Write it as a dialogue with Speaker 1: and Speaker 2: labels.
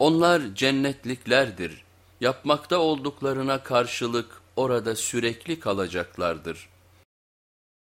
Speaker 1: Onlar cennetliklerdir. Yapmakta olduklarına karşılık orada sürekli kalacaklardır.